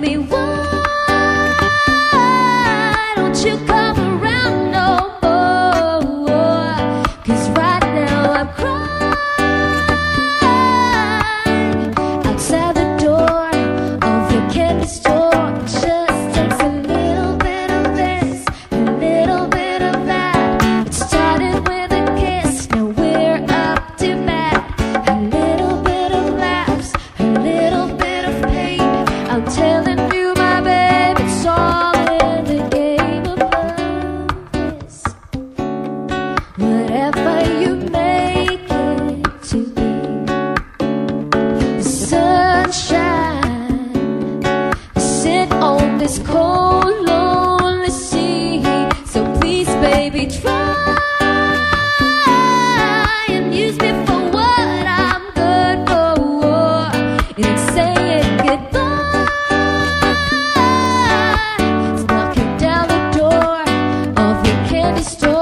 me this cold, lonely sea. So please, baby, try and use me for what I'm good for. And say it goodbye. It's knocking down the door of your candy store.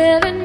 living